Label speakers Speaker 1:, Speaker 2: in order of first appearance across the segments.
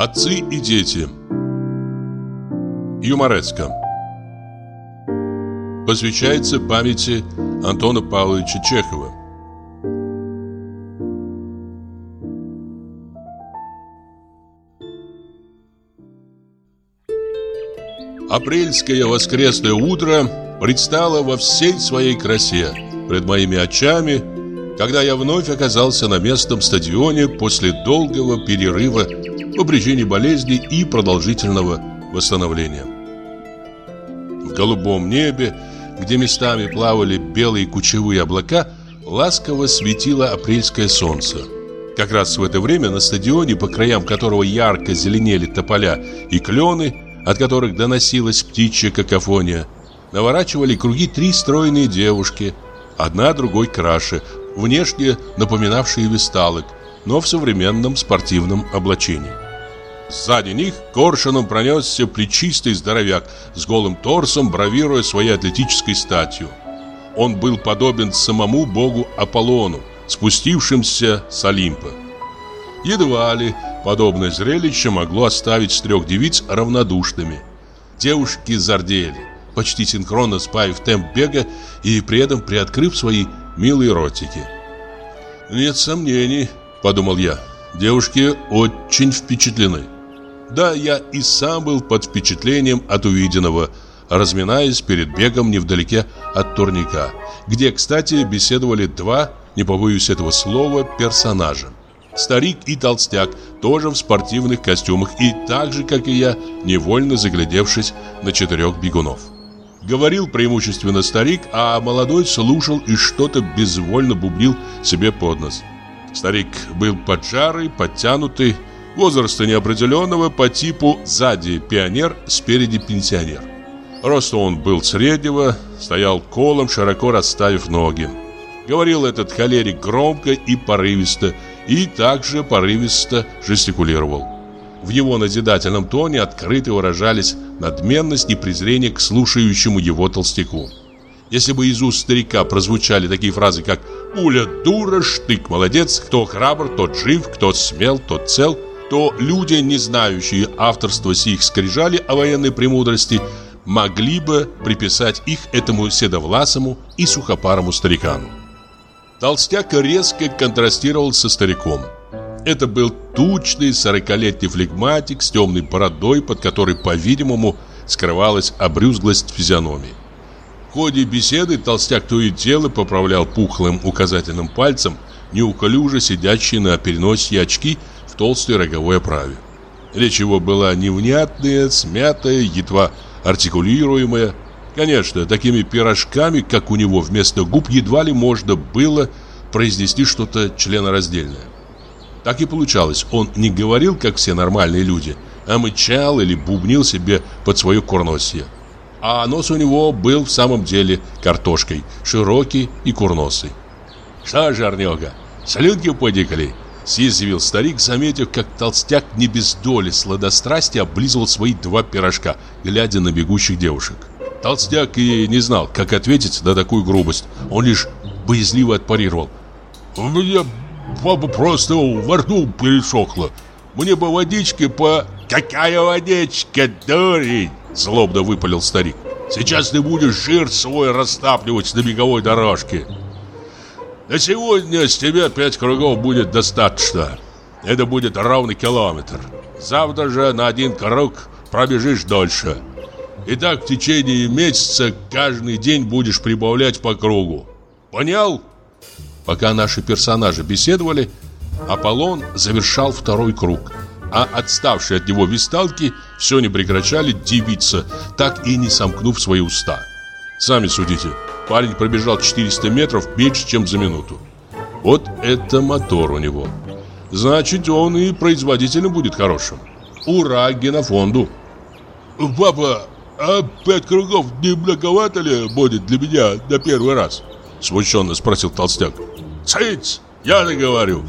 Speaker 1: Отцы и дети. Юморецко. Посвящается памяти Антона Павловича Чехова. Апрельское воскресное утро предстало во всей своей красе пред моими очами, когда я вновь оказался на местном стадионе после долгого перерыва по причине болезни и продолжительного восстановления. В голубом небе, где местами плавали белые кучевые облака, ласково светило апрельское солнце. Как раз в это время на стадионе, по краям которого ярко зеленели тополя и клены, от которых доносилась птичья какофония, наворачивали круги три стройные девушки, одна другой краше, внешне напоминавшие весталок, но в современном спортивном облачении. Сзади них коршуном пронесся плечистый здоровяк с голым торсом, бравируя своей атлетической статью. Он был подобен самому богу Аполлону, спустившимся с Олимпа. Едва ли подобное зрелище могло оставить трех девиц равнодушными. Девушки зардели, почти синхронно спаив темп бега и при этом приоткрыв свои милые ротики. «Нет сомнений», — подумал я, — «девушки очень впечатлены». Да, я и сам был под впечатлением от увиденного, разминаясь перед бегом невдалеке от турника, где, кстати, беседовали два, не побоюсь этого слова, персонажа. Старик и толстяк тоже в спортивных костюмах и так же, как и я, невольно заглядевшись на четырех бегунов. Говорил преимущественно старик, а молодой слушал и что-то безвольно бубнил себе под нос. Старик был поджарый, подтянутый, возраста неопределенного по типу сзади пионер, спереди пенсионер. Рост он был среднего, стоял колом, широко расставив ноги. Говорил этот холерик громко и порывисто, и также порывисто жестикулировал. В его назидательном тоне открыто выражались надменность и презрение к слушающему его толстяку. Если бы из уст старика прозвучали такие фразы, как «Пуля дура, штык молодец, кто храбр, тот жив, кто смел, тот цел», то люди, не знающие авторства сих скрижали о военной премудрости, могли бы приписать их этому седовласому и сухопарому старикану. Толстяк резко контрастировал со стариком. Это был тучный сорокалетний флегматик с темной бородой, под которой, по-видимому, скрывалась обрюзглость физиономии. Ходе беседы толстяк то и дело поправлял пухлым указательным пальцем неуклюже сидящие на переносе очки в толстой роговой оправе. Речь его была невнятная, смятая, едва артикулируемая, Конечно, такими пирожками, как у него вместо губ, едва ли можно было произнести что-то членораздельное. Так и получалось. Он не говорил, как все нормальные люди, а мычал или бубнил себе под свое курносье. А нос у него был в самом деле картошкой, широкий и курносый. «Что, жарнега, слюнки подикали?» Съязвил старик, заметив, как толстяк не без доли сладострастия облизывал свои два пирожка, глядя на бегущих девушек. Толстяк и не знал, как ответить на такую грубость. Он лишь боязливо отпарировал. «У меня баба просто во рту пересохла. Мне бы водички по...» «Какая водичка, дурень!» Злобно выпалил старик. «Сейчас ты будешь жир свой растапливать на беговой дорожке. На сегодня с тебя пять кругов будет достаточно. Это будет ровный километр. Завтра же на один круг пробежишь дольше. И так в течение месяца каждый день будешь прибавлять по кругу. Понял? Пока наши персонажи беседовали, Аполлон завершал второй круг, а отставшие от него висталки все не прекращали дивиться, так и не сомкнув свои уста. Сами судите, парень пробежал 400 метров меньше, чем за минуту. Вот это мотор у него. Значит, он и производителем будет хорошим. Ура генофонду! «Папа, «А пять кругов не многовато ли будет для меня на первый раз?» Смущенно спросил толстяк. «Цыц! Я-то говорю!»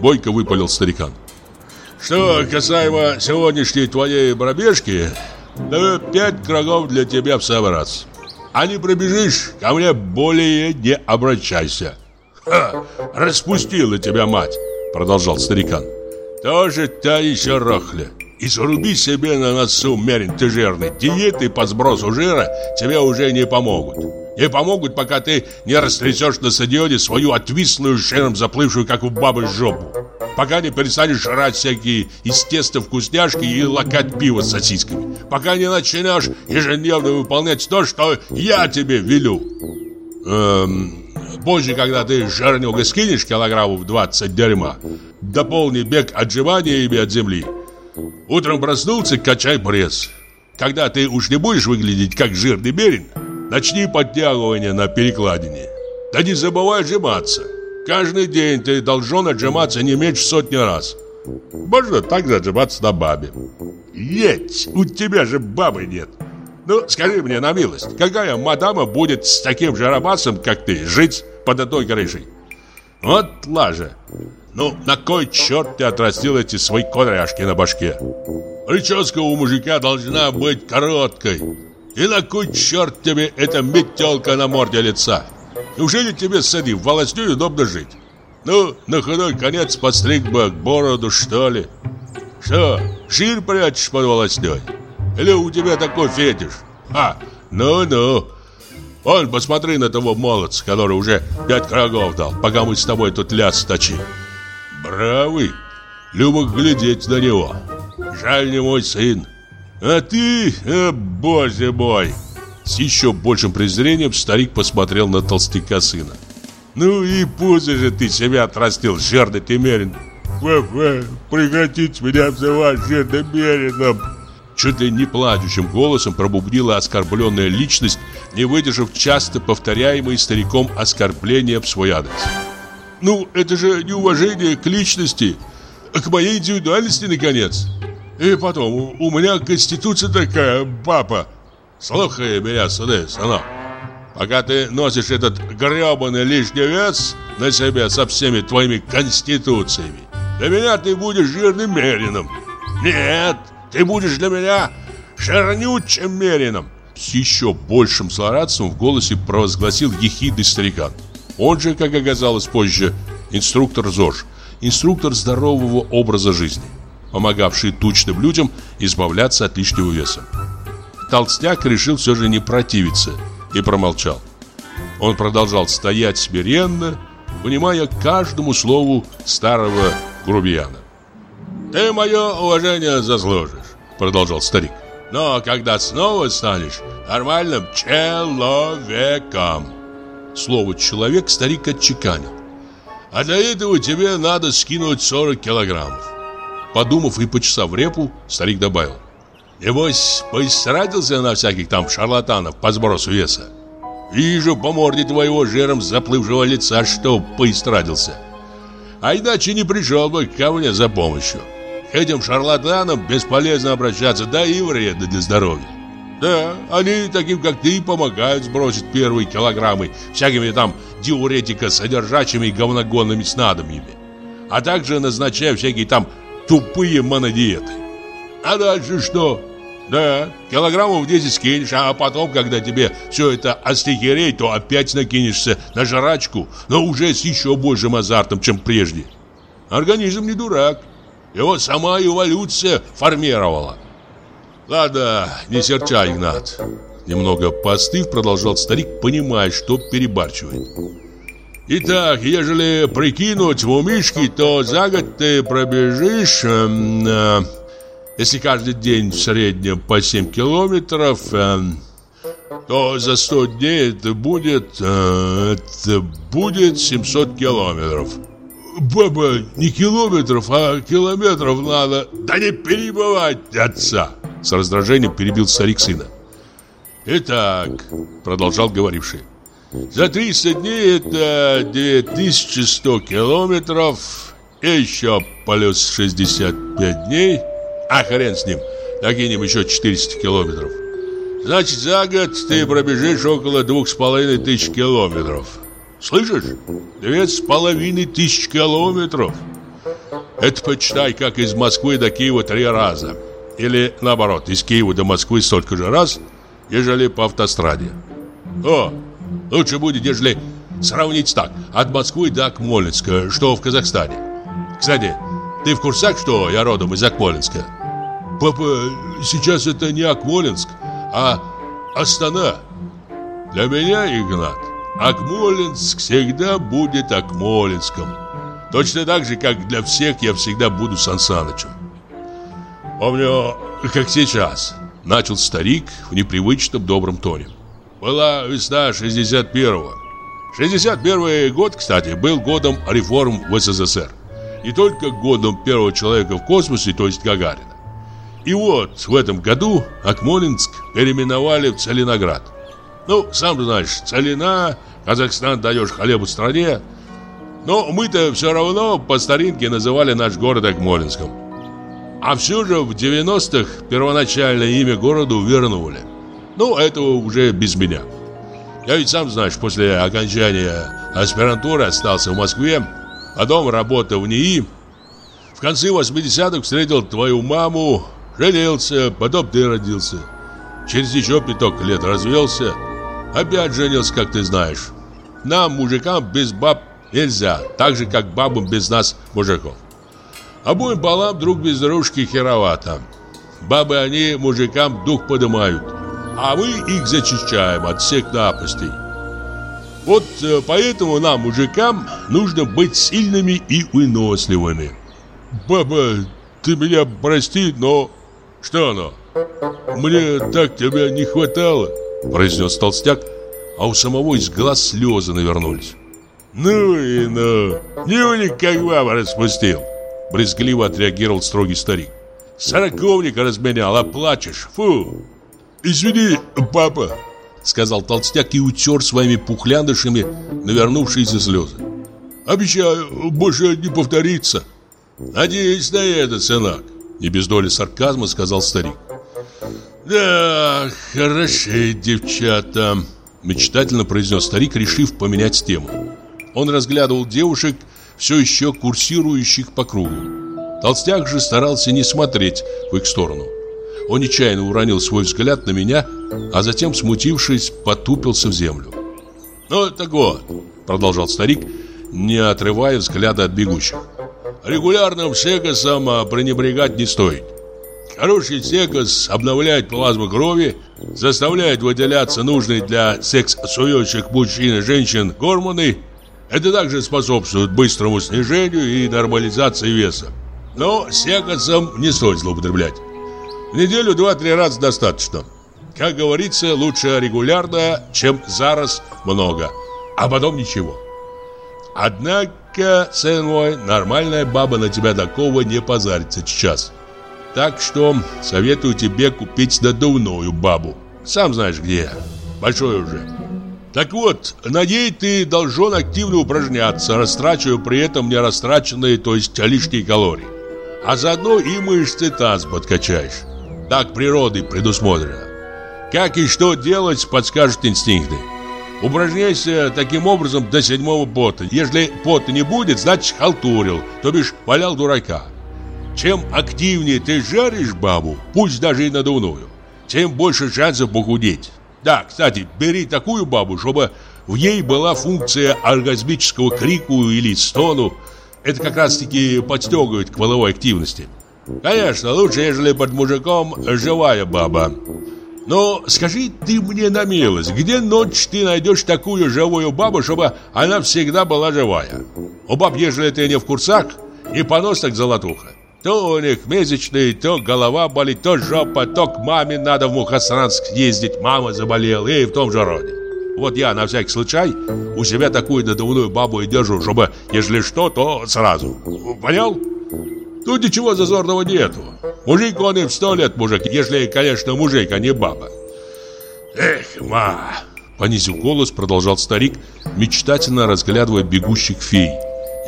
Speaker 1: Бойко выпалил старикан. «Что касаемо сегодняшней твоей пробежки, то пять кругов для тебя в самый раз. А не пробежишь, ко мне более не обращайся!» «Ха! Распустила тебя мать!» Продолжал старикан. «Тоже та еще рохля!» И заруби себе на носу, Мерин, ты жирный. Диеты по сбросу жира тебе уже не помогут. Не помогут, пока ты не растрясешь на стадионе свою отвислую, жиром заплывшую, как у бабы, жопу. Пока не перестанешь жрать всякие из теста вкусняшки и лакать пиво с сосисками. Пока не начнешь ежедневно выполнять то, что я тебе велю. Эм, позже, когда ты жирнюга скинешь килограммов 20 дерьма, дополни бег отжиманиями от земли. Утром проснулся, качай пресс. Когда ты уж не будешь выглядеть как жирный мерин, начни подтягивание на перекладине. Да не забывай отжиматься. Каждый день ты должен отжиматься не меньше сотни раз. Можно также отжиматься на бабе. Есть, у тебя же бабы нет. Ну, скажи мне на милость, какая мадама будет с таким жаробасом, как ты, жить под одной крышей? Вот лажа. Ну, на кой черт ты отрастил эти свои кудряшки на башке? Прическа у мужика должна быть короткой. И на кой черт тебе эта метелка на морде лица? Неужели тебе с этим волосней удобно жить? Ну, на худой конец подстриг бы бороду, что ли? Что, шир прячешь под волосней? Или у тебя такой фетиш? А, ну-ну. Вон, посмотри на того молодца, который уже пять кругов дал, пока мы с тобой тут ляс точили. Бравый, любо глядеть на него. Жаль не мой сын. А ты, э, боже мой. С еще большим презрением старик посмотрел на толстяка сына. Ну и пузо же ты себя отрастил, жирный Темерин. Фе-фе, прекратите меня обзывать жирным мерином. Чуть ли не плачущим голосом пробубнила оскорбленная личность, не выдержав часто повторяемые стариком оскорбления в свой адрес. Ну, это же неуважение к личности, к моей индивидуальности, наконец. И потом, у меня конституция такая, папа. Слухай меня сюда, сынок. Пока ты носишь этот гребаный лишний вес на себе со всеми твоими конституциями, для меня ты будешь жирным мерином. Нет, ты будешь для меня жирнючим мерином. С еще большим злорадством в голосе провозгласил ехидный старикан. Он же, как оказалось позже, инструктор ЗОЖ, инструктор здорового образа жизни, помогавший тучным людям избавляться от лишнего веса. Толстяк решил все же не противиться и промолчал. Он продолжал стоять смиренно, внимая каждому слову старого грубияна. «Ты мое уважение заслужишь», — продолжал старик. «Но когда снова станешь нормальным человеком, Слово «человек» старик отчеканил. А для этого тебе надо скинуть 40 килограммов. Подумав и почесав репу, старик добавил. Небось, поистрадился на всяких там шарлатанов по сбросу веса. Вижу по морде твоего жиром заплывшего лица, что поистрадился. А иначе не пришел бы ко мне за помощью. К этим шарлатанам бесполезно обращаться, да и вредно для здоровья. Да, они таким, как ты, помогают сбросить первые килограммы всякими там диуретико-содержащими говногонными снадобьями, а также назначая всякие там тупые монодиеты. А дальше что? Да, килограммов 10 скинешь, а потом, когда тебе все это остехереет, то опять накинешься на жрачку, но уже с еще большим азартом, чем прежде. Организм не дурак, его сама эволюция формировала. Ладно, не серчай, Игнат. Немного постыв, продолжал старик, понимая, что перебарчивает. Итак, ежели прикинуть в умишки, то за год ты пробежишь, э, э, если каждый день в среднем по 7 километров, э, то за 100 дней это будет, э, это будет 700 километров. Баба, не километров, а километров надо. Да не перебывать отца. С раздражением перебил старик сына. «Итак», — продолжал говоривший, «за 300 дней это 2100 километров, и еще плюс 65 дней, а хрен с ним, докинем еще 400 километров. Значит, за год ты пробежишь около двух с половиной тысяч километров. Слышишь? Две с половиной тысяч километров. Это почитай, как из Москвы до Киева три раза. Или наоборот, из Киева до Москвы столько же раз, ежели по автостраде. О, лучше будет, ежели сравнить так, от Москвы до Акмолинска, что в Казахстане. Кстати, ты в курсах, что я родом из Акмолинска? Папа, сейчас это не Акмолинск, а Астана. Для меня, Игнат, Акмолинск всегда будет Акмолинском. Точно так же, как для всех я всегда буду Сан Санычем. Помню, как сейчас, начал старик в непривычном добром тоне. Была весна 61-го. 61 год, кстати, был годом реформ в СССР. И только годом первого человека в космосе, то есть Гагарина. И вот в этом году Акмолинск переименовали в Целиноград. Ну, сам знаешь, Целина, Казахстан даешь хлебу стране. Но мы-то все равно по старинке называли наш город Акмолинском. А все же в 90-х первоначальное имя городу вернули. Ну, это уже без меня. Я ведь сам знаешь, после окончания аспирантуры остался в Москве, потом работал в НИИ. В конце 80-х встретил твою маму, женился, потом ты родился. Через еще пяток лет развелся, опять женился, как ты знаешь. Нам, мужикам, без баб нельзя, так же, как бабам без нас, мужиков. Обоим балам друг без дружки херовато. Бабы они мужикам дух поднимают а мы их зачищаем от всех напастей. Вот э, поэтому нам, мужикам, нужно быть сильными и выносливыми. Баба, ты меня прости, но... Что оно? Мне так тебя не хватало, произнес толстяк, а у самого из глаз слезы навернулись. Ну и ну, не у них как баба распустил, брезгливо отреагировал строгий старик. Сороковник разменял, а плачешь, фу. «Извини, папа», — сказал толстяк и утер своими пухляндышами навернувшиеся слезы. «Обещаю, больше не повторится». «Надеюсь на это, сынок», — не без доли сарказма сказал старик. «Да, хороши девчата», — мечтательно произнес старик, решив поменять тему. Он разглядывал девушек, все еще курсирующих по кругу. Толстяк же старался не смотреть в их сторону. Он нечаянно уронил свой взгляд на меня, а затем, смутившись, потупился в землю. «Ну, так вот», — продолжал старик, не отрывая взгляда от бегущих. «Регулярным секосом пренебрегать не стоит. Хороший секос обновляет плазму крови, заставляет выделяться нужные для секс-сующих мужчин и женщин гормоны. Это также способствует быстрому снижению и нормализации веса. Но секосом не стоит злоупотреблять. В неделю два-три раза достаточно. Как говорится, лучше регулярно, чем зараз много, а потом ничего. Однако, сын мой, нормальная баба на тебя такого не позарится сейчас. Так что советую тебе купить надувную бабу. Сам знаешь где. Большой уже. Так вот, на ней ты должен активно упражняться, растрачивая при этом нерастраченные, то есть лишние калории. А заодно и мышцы таз подкачаешь. Так природой предусмотрено. Как и что делать, подскажут инстинкты. Упражняйся таким образом до седьмого пота. Если пота не будет, значит халтурил, то бишь валял дурака. Чем активнее ты жаришь бабу, пусть даже и надувную, тем больше шансов похудеть. Да, кстати, бери такую бабу, чтобы в ней была функция оргазмического крику или стону. Это как раз-таки подстегивает к половой активности. Конечно, лучше, ежели под мужиком живая баба. Но скажи ты мне на милость, где ночь ты найдешь такую живую бабу, чтобы она всегда была живая? У баб, ежели ты не в курсах, и понос так золотуха. То у них месячные, то голова болит, то жопа, то к маме надо в Мухасранск ездить, мама заболела, и в том же роде. Вот я на всякий случай у себя такую надувную бабу и держу, чтобы, если что, то сразу. Понял? Тут ничего зазорного нету. Мужик он и в сто лет мужик, если, конечно, мужик, а не баба. Эх, ма! Понизив голос, продолжал старик, мечтательно разглядывая бегущих фей.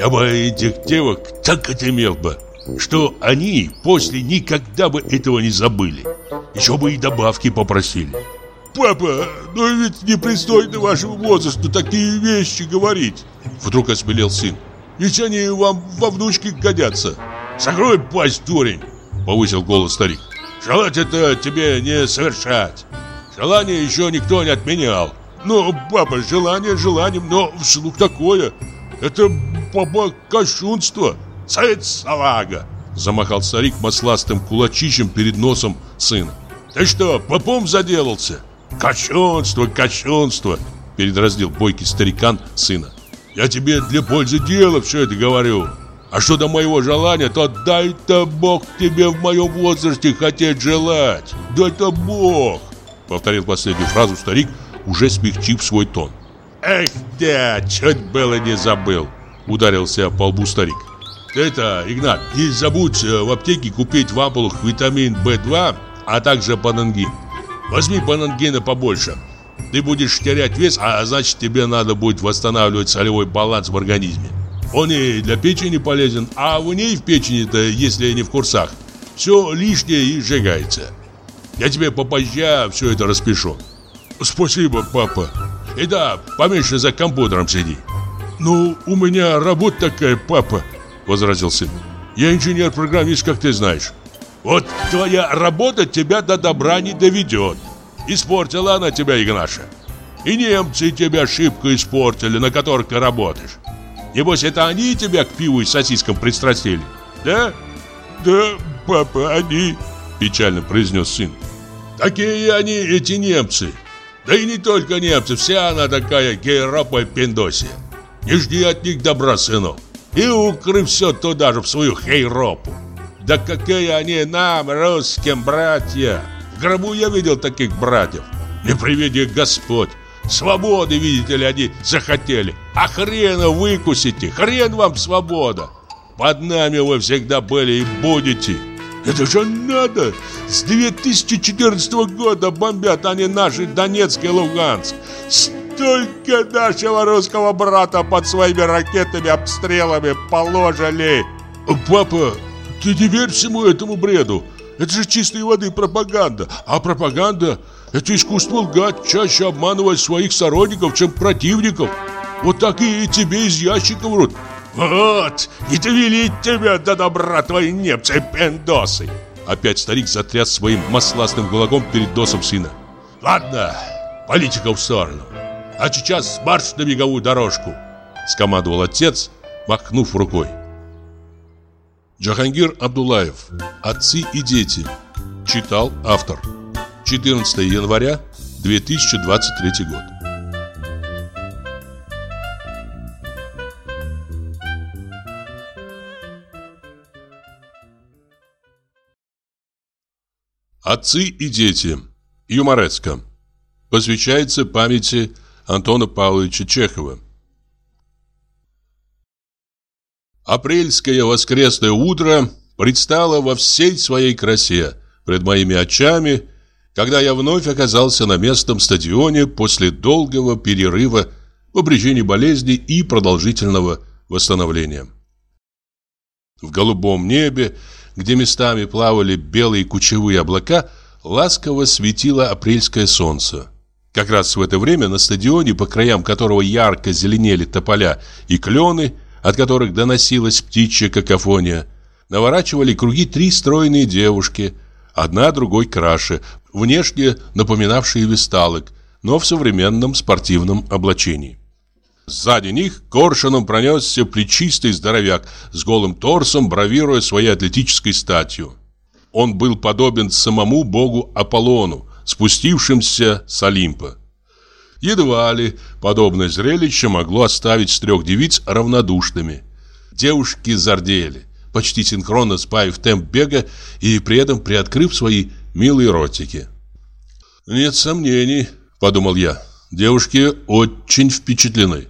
Speaker 1: Я бы этих девок так отымел бы, что они после никогда бы этого не забыли. Еще бы и добавки попросили. «Папа, ну ведь непристойно вашему возрасту такие вещи говорить!» Вдруг осмелел сын. «Ведь они вам во внучки годятся!» «Закрой пасть, дурень!» — повысил голос старик. «Желать это тебе не совершать. Желание еще никто не отменял. Ну, папа, желание желанием, но вслух такое. Это, папа, кощунство. Совет салага!» Замахал старик масластым кулачищем перед носом сына. Ты что, попом заделался? Кощунство, кощунство Передраздил бойкий старикан сына Я тебе для пользы дела все это говорю А что до моего желания, то дай-то Бог тебе в моем возрасте хотеть желать Дай-то Бог Повторил последнюю фразу старик, уже смягчив свой тон Эх, да, чуть было не забыл Ударился по лбу старик Это, Игнат, не забудь э, в аптеке купить в ампулах витамин В2 а также панангин. Возьми панангина побольше. Ты будешь терять вес, а значит тебе надо будет восстанавливать солевой баланс в организме. Он и для печени полезен, а в ней в печени-то, если не в курсах, все лишнее и сжигается. Я тебе попозже все это распишу. Спасибо, папа. И да, поменьше за компьютером сиди. Ну, у меня работа такая, папа, возразил сын. Я инженер-программист, как ты знаешь. Вот твоя работа тебя до добра не доведет. Испортила она тебя, Игнаша. И немцы тебя шибко испортили, на которых ты работаешь. Небось, это они тебя к пиву и сосискам пристрастили, да? Да, папа, они, печально произнес сын. Такие они, эти немцы. Да и не только немцы, вся она такая гейропа пиндосия. Не жди от них добра, сынок. И укры все туда же, в свою хейропу. Да какие они нам, русским, братья! В гробу я видел таких братьев. Не приведи Господь. Свободы, видите ли, они захотели. А хрена выкусите, хрен вам свобода. Под нами вы всегда были и будете. Это же надо! С 2014 года бомбят они наши Донецк и Луганск. Столько нашего русского брата под своими ракетами, обстрелами положили. Папа, ты не верь всему этому бреду. Это же чистой воды пропаганда. А пропаганда – это искусство лгать, чаще обманывать своих соратников, чем противников. Вот так и тебе из ящика врут. Вот, не довели тебя до добра твои немцы, пендосы. Опять старик затряс своим масластым кулаком перед носом сына. Ладно, политика в сторону. А сейчас марш на беговую дорожку, скомандовал отец, махнув рукой. Джахангир Абдулаев. Отцы и дети. Читал автор. 14 января 2023 год. Отцы и дети. Юмореско. Посвящается памяти Антона Павловича Чехова. Апрельское воскресное утро предстало во всей своей красе пред моими очами, когда я вновь оказался на местном стадионе после долгого перерыва по причине болезни и продолжительного восстановления. В голубом небе, где местами плавали белые кучевые облака, ласково светило апрельское солнце. Как раз в это время на стадионе, по краям которого ярко зеленели тополя и клены, от которых доносилась птичья какофония, наворачивали круги три стройные девушки, одна другой краше, внешне напоминавшие весталок, но в современном спортивном облачении. Сзади них коршуном пронесся плечистый здоровяк с голым торсом, бравируя своей атлетической статью. Он был подобен самому богу Аполлону, спустившимся с Олимпа. Едва ли подобное зрелище могло оставить трех девиц равнодушными. Девушки зардели, почти синхронно спаив темп бега и при этом приоткрыв свои милые ротики. «Нет сомнений», — подумал я, — «девушки очень впечатлены».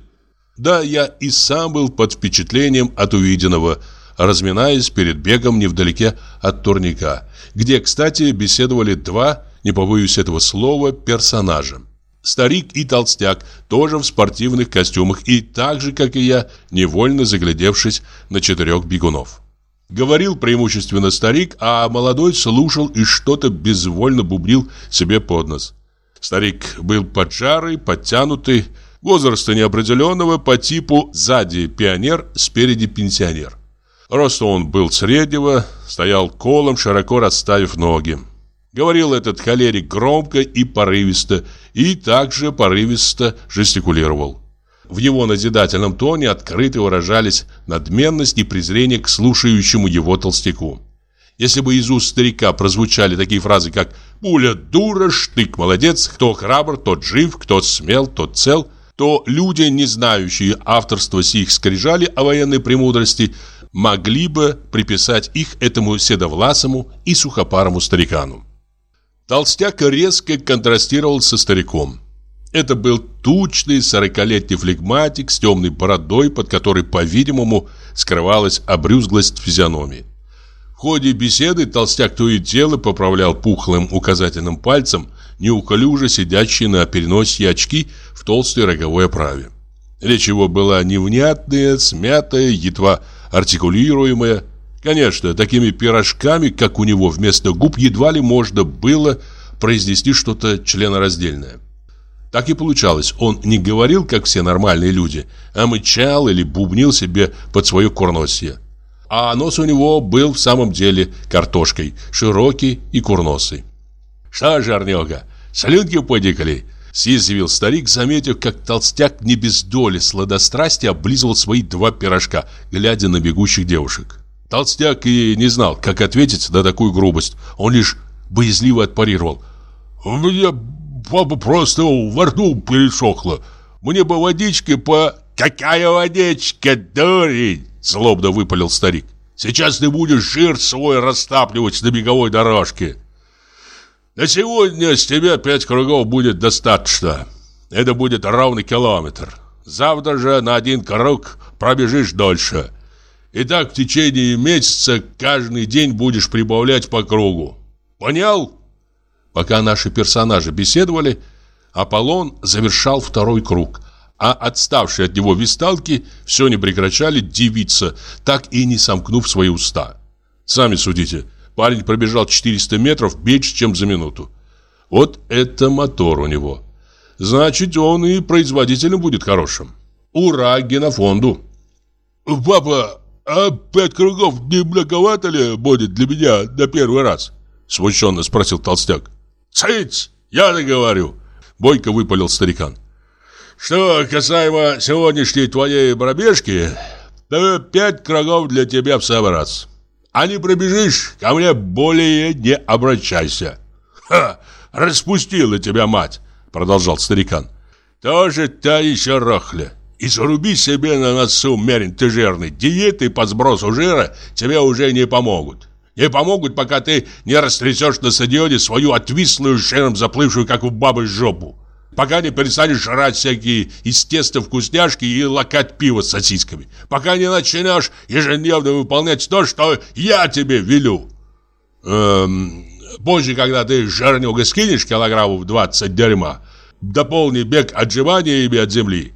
Speaker 1: Да, я и сам был под впечатлением от увиденного, разминаясь перед бегом невдалеке от турника, где, кстати, беседовали два, не побоюсь этого слова, персонажа. Старик и толстяк тоже в спортивных костюмах и так же, как и я, невольно заглядевшись на четырех бегунов. Говорил преимущественно старик, а молодой слушал и что-то безвольно бубнил себе под нос. Старик был поджарый, подтянутый, возраста неопределенного по типу сзади пионер, спереди пенсионер. Роста он был среднего, стоял колом, широко расставив ноги. Говорил этот холерик громко и порывисто, и также порывисто жестикулировал. В его назидательном тоне открыто выражались надменность и презрение к слушающему его толстяку. Если бы из уст старика прозвучали такие фразы, как «пуля дура», «штык молодец», «кто храбр, тот жив», «кто смел, тот цел», то люди, не знающие авторства сих скрижали о военной премудрости, могли бы приписать их этому седовласому и сухопарому старикану. Толстяк резко контрастировал со стариком. Это был тучный сорокалетний флегматик с темной бородой, под которой, по-видимому, скрывалась обрюзглость физиономии. В ходе беседы толстяк то и дело поправлял пухлым указательным пальцем неуклюже сидящие на переносе очки в толстой роговой оправе. Речь его была невнятная, смятая, едва артикулируемая. Конечно, такими пирожками, как у него вместо губ, едва ли можно было произнести что-то членораздельное. Так и получалось, он не говорил, как все нормальные люди, а мычал или бубнил себе под свое курносье а нос у него был в самом деле картошкой, широкий и курносый. «Что, жарнега, слюнки подикали?» Съязвил старик, заметив, как толстяк не без доли сладострастия облизывал свои два пирожка, глядя на бегущих девушек. Толстяк и не знал, как ответить на такую грубость. Он лишь боязливо отпарировал. «У меня папа просто во рту пересохло. Мне бы водички по...» «Какая водичка, дурень!» Злобно выпалил старик. Сейчас ты будешь жир свой растапливать на беговой дорожке. На сегодня с тебя пять кругов будет достаточно. Это будет ровный километр. Завтра же на один круг пробежишь дольше. И так в течение месяца каждый день будешь прибавлять по кругу. Понял? Пока наши персонажи беседовали, Аполлон завершал второй круг – а отставшие от него висталки все не прекращали дивиться, так и не сомкнув свои уста. Сами судите, парень пробежал 400 метров меньше, чем за минуту. Вот это мотор у него. Значит, он и производителем будет хорошим. Ура генофонду! «Папа, а пять кругов не многовато ли будет для меня на первый раз?» Смущенно спросил толстяк. «Цыть! Я-то говорю!» Бойко выпалил старикан. Что касаемо сегодняшней твоей пробежки, то пять кругов для тебя в самый раз. А не пробежишь, ко мне более не обращайся. Ха, распустила тебя мать, продолжал старикан. Тоже та еще рохля. И заруби себе на носу, Мерин, ты жирный. Диеты по сбросу жира тебе уже не помогут. Не помогут, пока ты не растрясешь на стадионе свою отвислую, жиром заплывшую, как у бабы, жопу пока не перестанешь жрать всякие из теста вкусняшки и лакать пиво с сосисками, пока не начнешь ежедневно выполнять то, что я тебе велю. Эм, позже, когда ты жирнюга скинешь килограммов 20 дерьма, дополни бег отжиманиями от земли.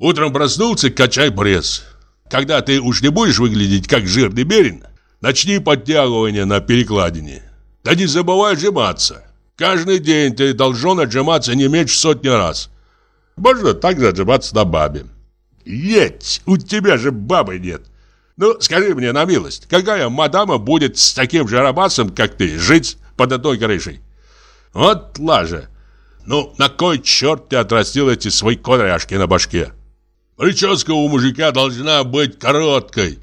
Speaker 1: Утром проснулся, качай пресс. Когда ты уж не будешь выглядеть как жирный берин, начни подтягивание на перекладине. Да не забывай отжиматься. Каждый день ты должен отжиматься не меньше сотни раз. Можно также отжиматься на бабе. Еть, у тебя же бабы нет. Ну, скажи мне на милость, какая мадама будет с таким же рабасом, как ты, жить под одной крышей? Вот лажа. Ну, на кой черт ты отрастил эти свои кудряшки на башке? Прическа у мужика должна быть короткой.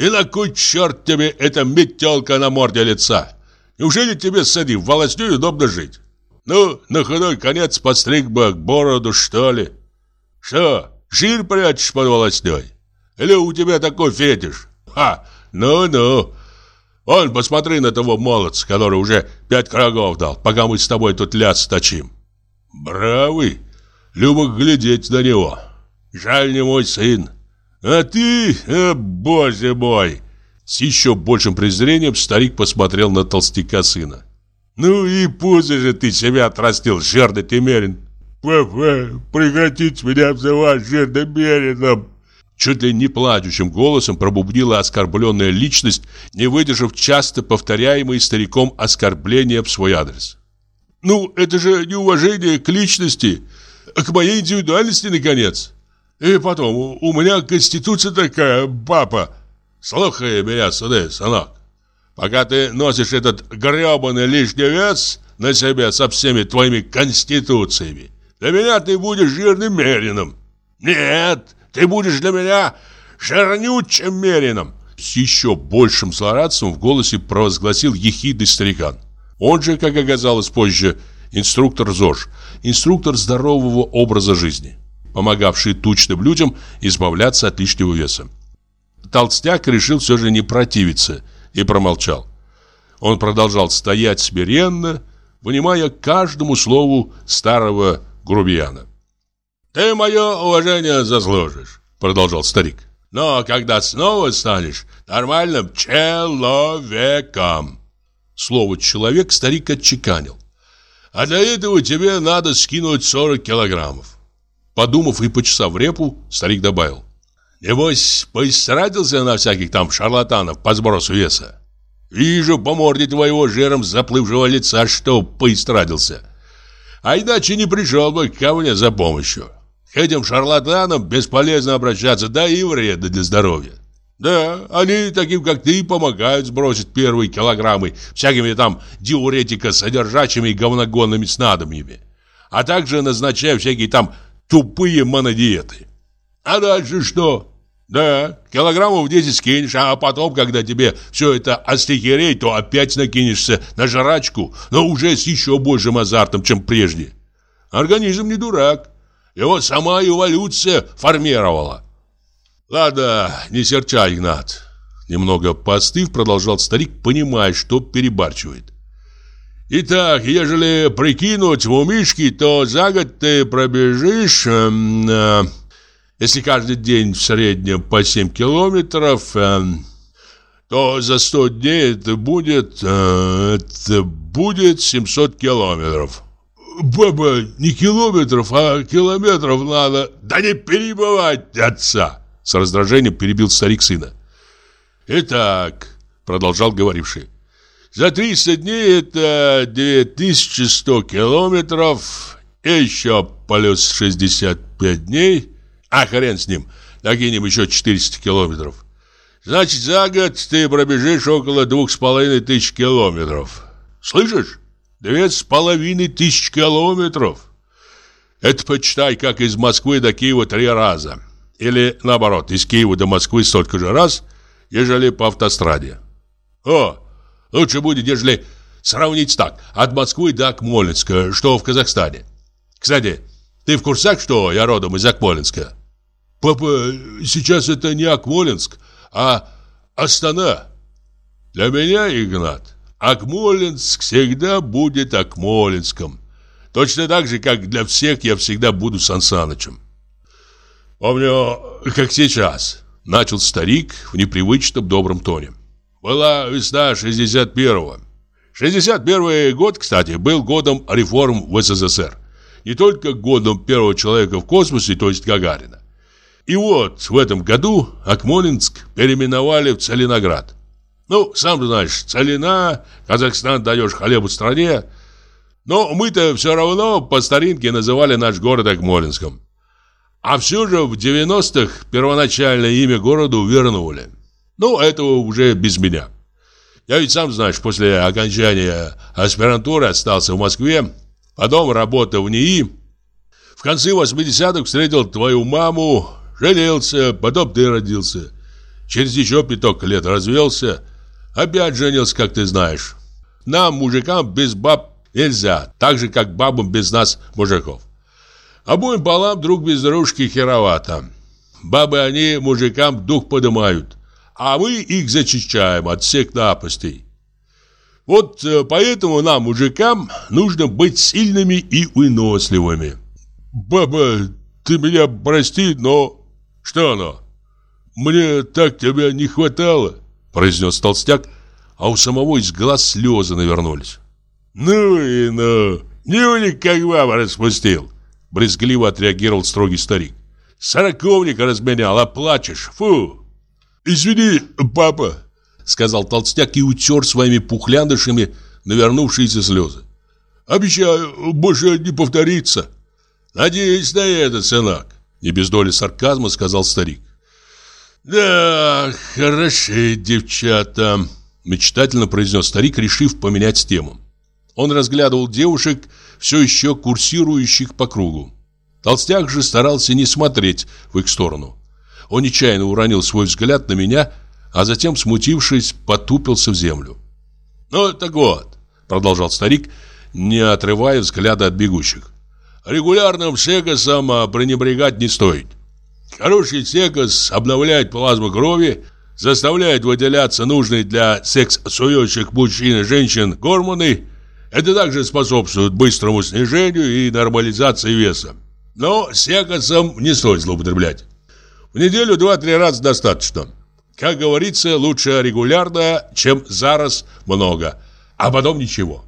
Speaker 1: И на кой черт тебе эта метелка на морде лица? Неужели тебе с этим волосней удобно жить? Ну, на худой конец подстриг бы бороду, что ли? Что, жир прячешь под волосней? Или у тебя такой фетиш? Ха, ну-ну. Вон, посмотри на того молодца, который уже пять кругов дал, пока мы с тобой тут ляс точим. Бравый, любо глядеть на него. Жаль не мой сын. А ты, о, боже мой, с еще большим презрением старик посмотрел на толстяка сына. «Ну и пузо же ты себя отрастил, жирный ты мерин!» «Папа, прекратите меня обзывать жирным мерином!» Чуть ли не плачущим голосом пробубнила оскорбленная личность, не выдержав часто повторяемые стариком оскорбления в свой адрес. «Ну, это же неуважение к личности, к моей индивидуальности, наконец!» И потом, у меня конституция такая, папа. Слухай меня сюда, сынок. Пока ты носишь этот гребаный лишний вес на себе со всеми твоими конституциями, для меня ты будешь жирным мерином. Нет, ты будешь для меня жирнючим мерином. С еще большим злорадством в голосе провозгласил ехидный старикан. Он же, как оказалось позже, инструктор ЗОЖ, инструктор здорового образа жизни, помогавший тучным людям избавляться от лишнего веса. Толстяк решил все же не противиться и промолчал. Он продолжал стоять смиренно, внимая каждому слову старого грубияна. «Ты мое уважение заслужишь», — продолжал старик. «Но когда снова станешь нормальным человеком...» Слово «человек» старик отчеканил. «А для этого тебе надо скинуть 40 килограммов». Подумав и почесав репу, старик добавил. «Небось, поистратился на всяких там шарлатанов по сбросу веса?» Вижу по морде твоего жиром заплывшего лица, что поистрадился. А иначе не пришел бы ко мне за помощью. К этим шарлатанам бесполезно обращаться, да и вредно для здоровья. Да, они таким, как ты, помогают сбросить первые килограммы всякими там диуретико-содержащими говногонными снадобьями, а также назначают всякие там тупые монодиеты. А дальше что? Да, килограммов 10 скинешь, а потом, когда тебе все это остехереет, то опять накинешься на жрачку, но уже с еще большим азартом, чем прежде. Организм не дурак. Его сама эволюция формировала. Ладно, не серчай, Игнат. Немного постыв, продолжал старик, понимая, что перебарчивает. Итак, ежели прикинуть в умишки, то за год ты пробежишь... Э, если каждый день в среднем по 7 километров, э, то за 100 дней это будет, э, это будет 700 километров. Баба, не километров, а километров надо. Да не перебывать отца! С раздражением перебил старик сына. Итак, продолжал говоривший, за 300 дней это 2100 километров, еще плюс 65 дней – а хрен с ним, накинем еще 400 километров. Значит, за год ты пробежишь около двух с половиной тысяч километров. Слышишь? Две с половиной тысяч километров. Это почитай, как из Москвы до Киева три раза. Или, наоборот, из Киева до Москвы столько же раз, ежели по автостраде. О, лучше будет, ежели сравнить так, от Москвы до Акмолинска, что в Казахстане. Кстати, ты в курсах, что я родом из Акмолинска? Папа, сейчас это не Акмолинск, а Астана. Для меня, Игнат, Акмолинск всегда будет Акмолинском. Точно так же, как для всех я всегда буду Сан Санычем. Помню, как сейчас, начал старик в непривычном добром тоне. Была весна 61-го. 61 год, кстати, был годом реформ в СССР. Не только годом первого человека в космосе, то есть Гагарина. И вот в этом году Акмолинск переименовали в Целиноград. Ну, сам знаешь, Целина, Казахстан даешь хлебу стране. Но мы-то все равно по старинке называли наш город Акмолинском. А все же в 90-х первоначальное имя городу вернули. Ну, этого уже без меня. Я ведь сам знаешь, после окончания аспирантуры остался в Москве, потом работал в НИИ. В конце 80-х встретил твою маму, Женился, потом ты родился. Через еще пяток лет развелся. Опять женился, как ты знаешь. Нам, мужикам, без баб нельзя. Так же, как бабам без нас, мужиков. Обоим полам друг без дружки херовато. Бабы они мужикам дух поднимают. А мы их зачищаем от всех напастей. Вот э, поэтому нам, мужикам, нужно быть сильными и выносливыми. Баба, ты меня прости, но «Что оно?» «Мне так тебя не хватало», — произнес толстяк, а у самого из глаз слезы навернулись. «Ну и ну! Нюник как вам распустил!» Брезгливо отреагировал строгий старик. «Сороковник разменял, а плачешь? Фу!» «Извини, папа!» Сказал толстяк и утер своими пухляндышами навернувшиеся слезы. «Обещаю, больше не повторится!» «Надеюсь на это, сынок!» Не без доли сарказма сказал старик. «Да, хороши девчата», – мечтательно произнес старик, решив поменять тему. Он разглядывал девушек, все еще курсирующих по кругу. Толстяк же старался не смотреть в их сторону. Он нечаянно уронил свой взгляд на меня, а затем, смутившись, потупился в землю. «Ну, так вот», — продолжал старик, не отрывая взгляда от бегущих. «Регулярным секосом пренебрегать не стоит. Хороший секос обновляет плазму крови, заставляет выделяться нужные для секс-сующих мужчин и женщин гормоны. Это также способствует быстрому снижению и нормализации веса. Но секосом не стоит злоупотреблять. В неделю два-три раза достаточно. Как говорится, лучше регулярно, чем зараз много, а потом ничего.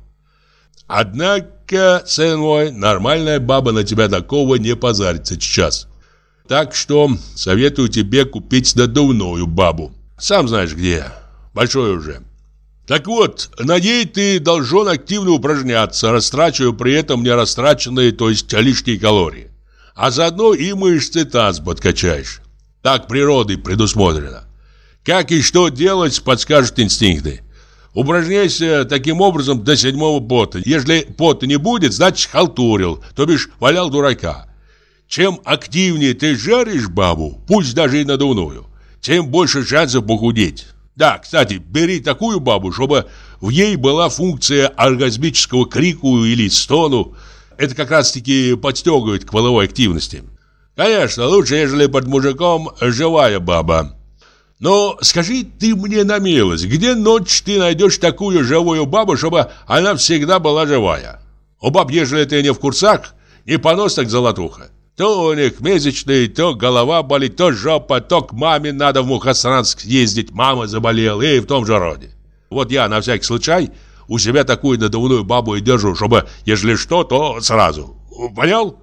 Speaker 1: Однако, сын мой, нормальная баба на тебя такого не позарится сейчас. Так что советую тебе купить надувную бабу. Сам знаешь где. Большой уже. Так вот, на ней ты должен активно упражняться, растрачивая при этом нерастраченные, то есть лишние калории. А заодно и мышцы таз подкачаешь. Так природой предусмотрено. Как и что делать, подскажут инстинкты. Упражняйся таким образом до седьмого пота. Если пота не будет, значит халтурил, то бишь валял дурака. Чем активнее ты жаришь бабу, пусть даже и надувную, тем больше шансов похудеть. Да, кстати, бери такую бабу, чтобы в ней была функция оргазмического крику или стону. Это как раз-таки подстегивает к половой активности. Конечно, лучше, ежели под мужиком живая баба. Но скажи ты мне на милость, где ночь ты найдешь такую живую бабу, чтобы она всегда была живая? У баб, ежели ты не в курсах, не понос так золотуха. То у них месячные, то голова болит, то жопа, то к маме надо в Мухасранск ездить, мама заболела и в том же роде. Вот я на всякий случай у себя такую надувную бабу и держу, чтобы, ежели что, то сразу. Понял?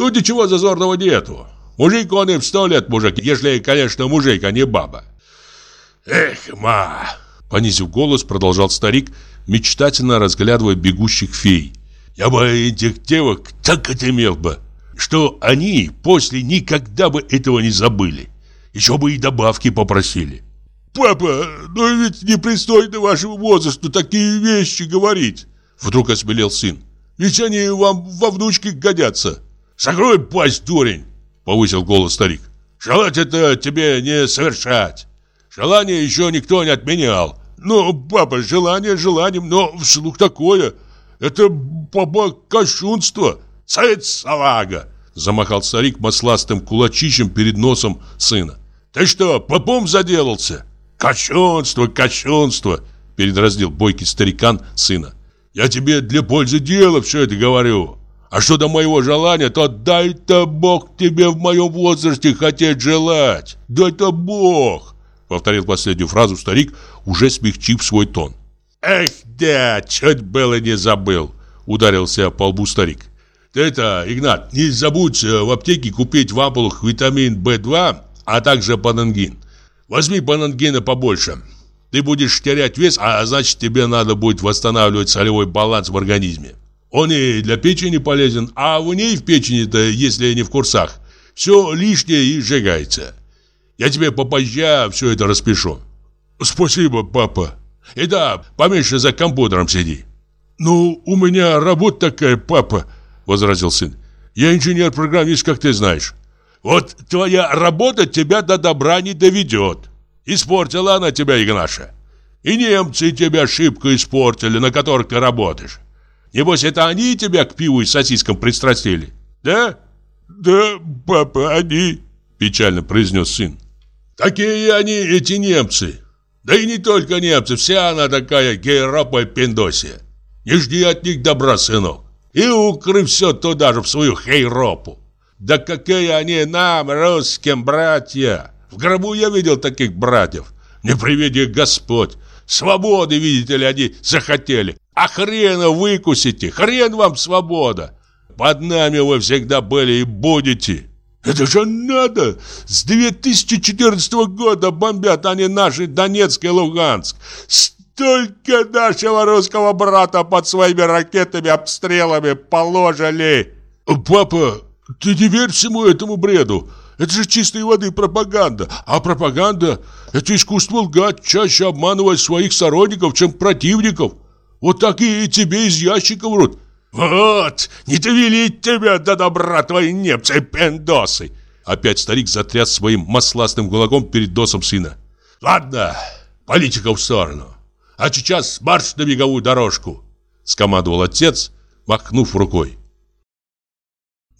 Speaker 1: Тут ничего зазорного нету. Мужик он и в сто лет мужик, если, конечно, мужик, а не баба. Эх, ма! Понизив голос, продолжал старик, мечтательно разглядывая бегущих фей. Я бы этих девок так отымел бы, что они после никогда бы этого не забыли. Еще бы и добавки попросили. «Папа, ну ведь непристойно вашему возрасту такие вещи говорить!» Вдруг осмелел сын. «Ведь они вам во внучки годятся!» «Закрой пасть, дурень!» — повысил голос старик. «Желать это тебе не совершать. Желание еще никто не отменял. Ну, папа, желание желанием, но вслух такое. Это, папа, кощунство. Совет салага!» Замахал старик масластым кулачищем перед носом сына. «Ты что, попом заделался?» «Кощунство, кощунство!» Передразнил бойкий старикан сына. «Я тебе для пользы дела все это говорю. А что до моего желания, то дай-то Бог тебе в моем возрасте хотеть желать. Дай-то Бог!» Повторил последнюю фразу старик, уже смягчив свой тон. «Эх, да, чуть было не забыл!» Ударился по лбу старик. «Ты это, Игнат, не забудь э, в аптеке купить в ампулах витамин В2, а также панангин. Возьми панангина побольше. Ты будешь терять вес, а значит тебе надо будет восстанавливать солевой баланс в организме. Он и для печени полезен, а в ней в печени-то, если не в курсах, все лишнее и сжигается. Я тебе попозже все это распишу. Спасибо, папа. И да, поменьше за компьютером сиди. Ну, у меня работа такая, папа, возразил сын. Я инженер-программист, как ты знаешь. Вот твоя работа тебя до добра не доведет. Испортила она тебя, Игнаша. И немцы тебя ошибку испортили, на которых ты работаешь. Небось, это они тебя к пиву и сосискам пристрастили? Да? Да, папа, они, печально произнес сын. Такие они, эти немцы. Да и не только немцы, вся она такая гейропа пиндосия. Не жди от них добра, сынок. И укрыв все туда же, в свою хейропу. Да какие они нам, русским, братья! В гробу я видел таких братьев. Не приведи Господь. Свободы, видите ли, они захотели. А хрена выкусите, хрен вам свобода. Под нами вы всегда были и будете. Это же надо! С 2014 года бомбят они наши Донецк и Луганск. Столько нашего русского брата под своими ракетами, обстрелами положили. Папа, ты не верь всему этому бреду. Это же чистой воды пропаганда. А пропаганда – это искусство лгать, чаще обманывать своих соратников, чем противников. Вот так и тебе из ящика врут. Вот, не довели тебя до добра твои немцы пендосы. Опять старик затряс своим масластым кулаком перед носом сына. Ладно, политика в сторону. А сейчас марш на беговую дорожку, скомандовал отец, махнув рукой.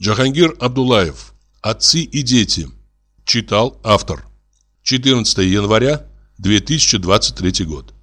Speaker 1: Джахангир Абдулаев. Отцы и дети. Читал автор. 14 января 2023 год.